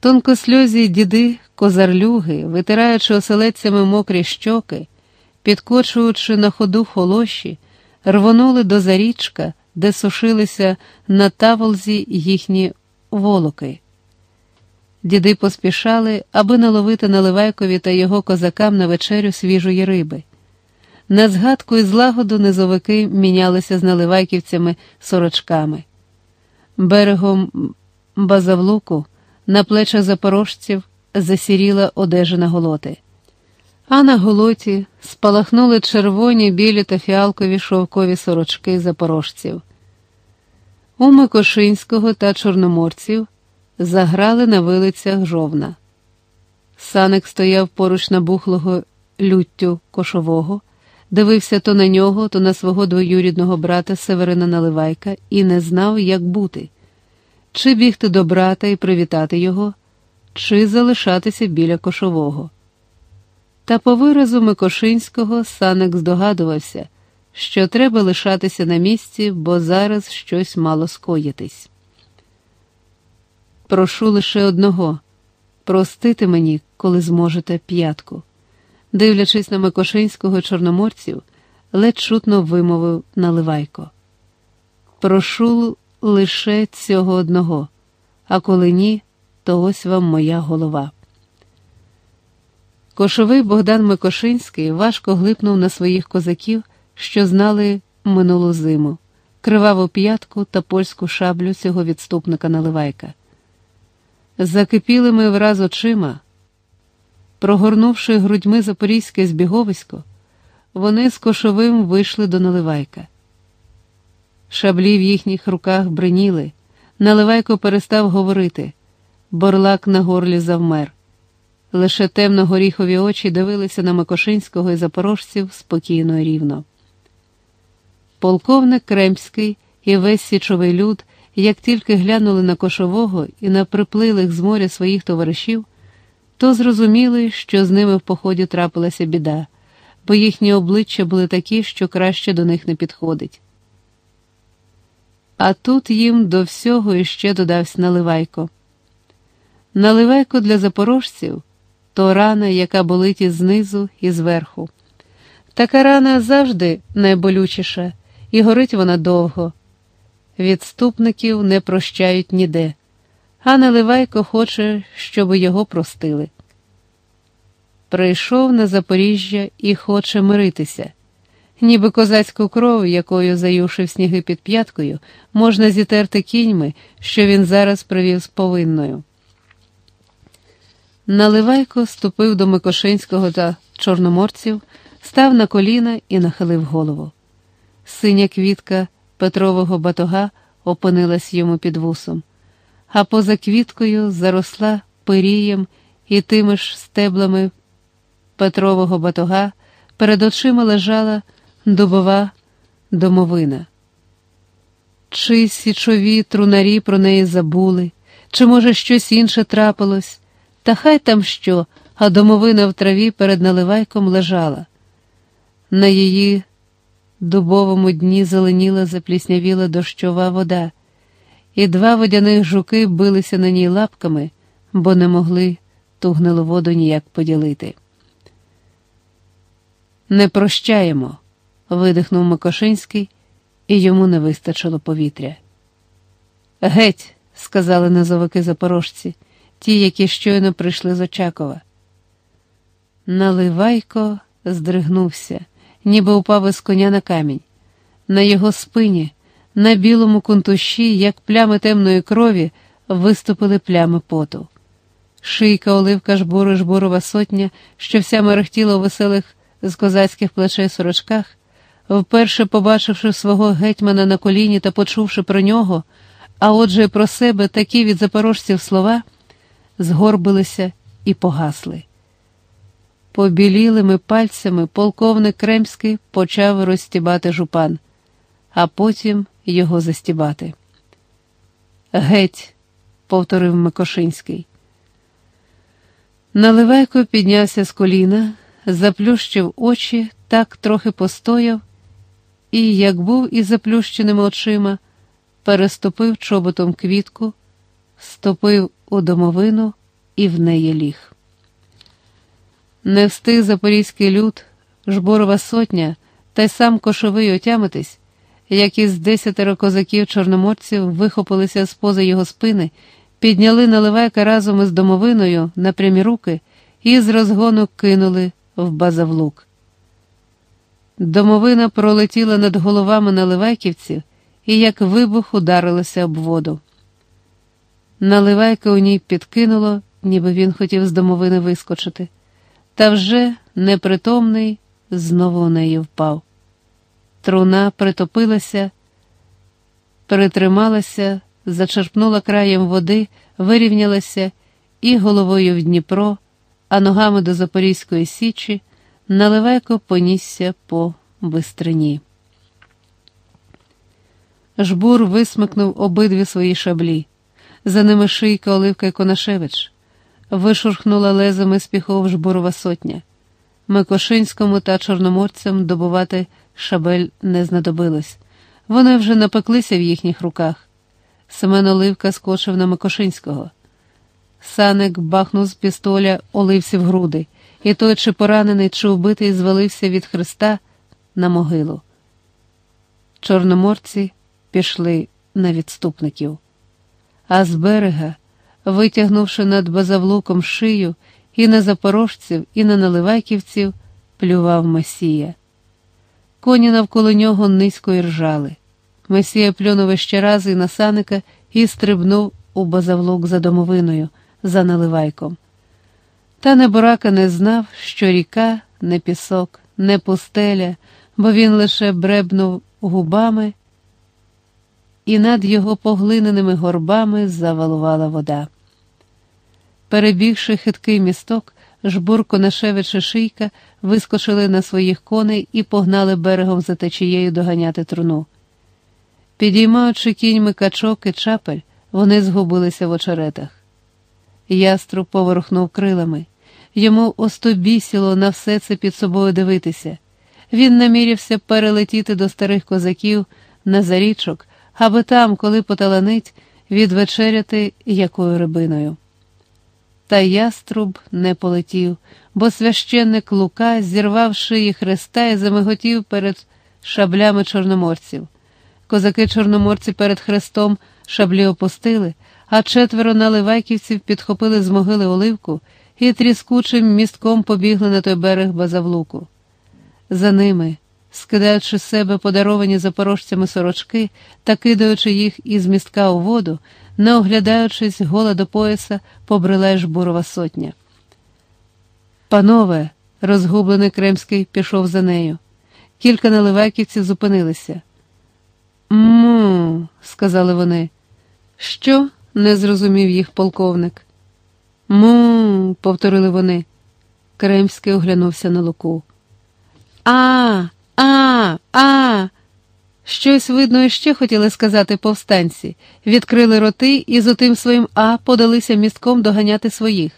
Тонкосльозі діди, козарлюги, витираючи оселедцями мокрі щоки, підкочуючи на ходу холоші, рвонули до зарічка, де сушилися на таволзі їхні волоки. Діди поспішали, аби наловити Наливайкові та його козакам на вечерю свіжої риби. На згадку і злагоду низовики мінялися з наливайківцями сорочками. Берегом базавлуку на плечах запорожців засіріла одежа на голоти. А на голоті спалахнули червоні, білі та фіалкові шовкові сорочки запорожців. У Микошинського та Чорноморців заграли на вилицях жовна. Саник стояв поруч набухлого люттю кошового, дивився то на нього, то на свого двоюрідного брата Северина Наливайка і не знав, як бути чи бігти до брата і привітати його, чи залишатися біля кошового. Та по виразу Микошинського Саник здогадувався, що треба лишатися на місці, бо зараз щось мало скоїтись. Прошу лише одного простити мені, коли зможете п'ятку. Дивлячись на Микошинського чорноморців, ледь чутно вимовив Наливайко. Прошу лише цього одного, а коли ні, то ось вам моя голова. Кошовий Богдан Микошинський важко глипнув на своїх козаків, що знали минулу зиму, криваву п'ятку та польську шаблю цього відступника Наливайка. Закипілими враз очима, прогорнувши грудьми запорізьке збіговисько, вони з кошовим вийшли до Наливайка. Шаблі в їхніх руках бриніли, Наливайко перестав говорити, борлак на горлі завмер. Лише темно горіхові очі дивилися на Микошинського і запорожців спокійно і рівно. Полковник Кремський і весь січовий люд, як тільки глянули на кошового і на приплилих з моря своїх товаришів, то зрозуміли, що з ними в поході трапилася біда, бо їхні обличчя були такі, що краще до них не підходить. А тут їм до всього іще додався наливайко. Наливайко для запорожців то рана, яка болить і знизу, і зверху. Така рана завжди найболючіша, і горить вона довго. Відступників не прощають ніде, а наливайко хоче, щоб його простили. Прийшов на Запоріжжя і хоче миритися ніби козацьку кров, якою заюшив сніги під п'яткою, можна зітерти кіньми, що він зараз привів з повинною. Наливайко ступив до Микошинського та чорноморців, став на коліна і нахилив голову. Синя квітка Петрового батога опинилась йому під вусом, а поза квіткою заросла пирієм і тими ж стеблами Петрового батога перед очима лежала дубова домовина. Чи січові трунарі про неї забули, чи, може, щось інше трапилось, та хай там що, а домовина в траві перед наливайком лежала. На її дубовому дні зеленіла запліснявіла дощова вода, і два водяних жуки билися на ній лапками, бо не могли ту гнилу воду ніяк поділити. Не прощаємо видихнув Микошинський, і йому не вистачило повітря. Геть, сказали назовики запорожці, ті, які щойно прийшли з Очакова. Наливайко здригнувся, ніби упав із коня на камінь. На його спині, на білому кунтуші, як плями темної крові, виступили плями поту. Шийка оливка жбуру жбурова сотня, що вся мерехтіла у веселих з козацьких плечей сорочках, вперше побачивши свого гетьмана на коліні та почувши про нього, а отже, про себе такі від запорожців слова, згорбилися і погасли. Побілілими пальцями полковник Кремський почав розстібати жупан, а потім його застібати. Геть, повторив Микошинський. Наливайко піднявся з коліна, заплющив очі, так трохи постояв і, як був із заплющеними очима, переступив чоботом квітку, ступив у домовину, і в неї ліг. Не встиг запорізький люд, жборова сотня, та й сам кошовий отямитись, як із десятеро козаків чорноморців вихопилися з поза його спини, підняли наливайка разом із домовиною на прямі руки і з розгону кинули в базавлук. Домовина пролетіла над головами наливайківців і як вибух ударилася об воду. Наливайка у ній підкинуло, ніби він хотів з домовини вискочити, та вже непритомний знову у неї впав. Труна притопилася, перетрималася, зачерпнула краєм води, вирівнялася і головою в Дніпро, а ногами до Запорізької Січі наливайко понісся по бистрині. Жбур висмикнув обидві свої шаблі. За ними шийка Оливка і Конашевич. Вишурхнула лезами з піхов жбурова сотня. Микошинському та чорноморцям добувати шабель не знадобилось. Вони вже напеклися в їхніх руках. Семен Оливка скочив на Микошинського. Саник бахнув з пістоля оливці в груди, і той, чи поранений, чи убитий, звалився від хреста на могилу. Чорноморці пішли на відступників, а з берега, витягнувши над базавлуком шию і на запорожців, і на наливайківців, плював Месія. Коні навколо нього низько й ржали. Месія плюнув ще раз і на саника і стрибнув у базавлук за домовиною, за наливайком. Та неборака не знав, що ріка не пісок, не пустеля, бо він лише бребнув губами, і над його поглиненими горбами завалувала вода. Перебігши хиткий місток, жбур Конашевич шийка вискочили на своїх коней і погнали берегом за течією доганяти труну. Підіймаючи кіньми качок і чапель, вони згубилися в очеретах. Яструб поворухнув крилами. Йому остобісіло на все це під собою дивитися. Він намірявся перелетіти до старих козаків на зарічок, аби там, коли поталанить, відвечеряти якою рибиною. Та яструб не полетів, бо священник Лука зірвав шиї хреста і замиготів перед шаблями чорноморців. Козаки чорноморці перед хрестом шаблі опустили, а четверо наливайківців підхопили з могили оливку і тріскучим містком побігли на той берег базавлуку. За ними, скидаючи з себе подаровані запорожцями сорочки та кидаючи їх із містка у воду, не оглядаючись гола до пояса, побрела жбурова сотня. Панове, розгублений Кремський пішов за нею. Кілька наливайківців зупинилися. Му, сказали вони. Що? не зрозумів їх полковник. Му, повторили вони. Кремський оглянувся на луку. А, а, а. Щось, видно, іще хотіли сказати повстанці, відкрили роти і з отим своїм А подалися містком доганяти своїх.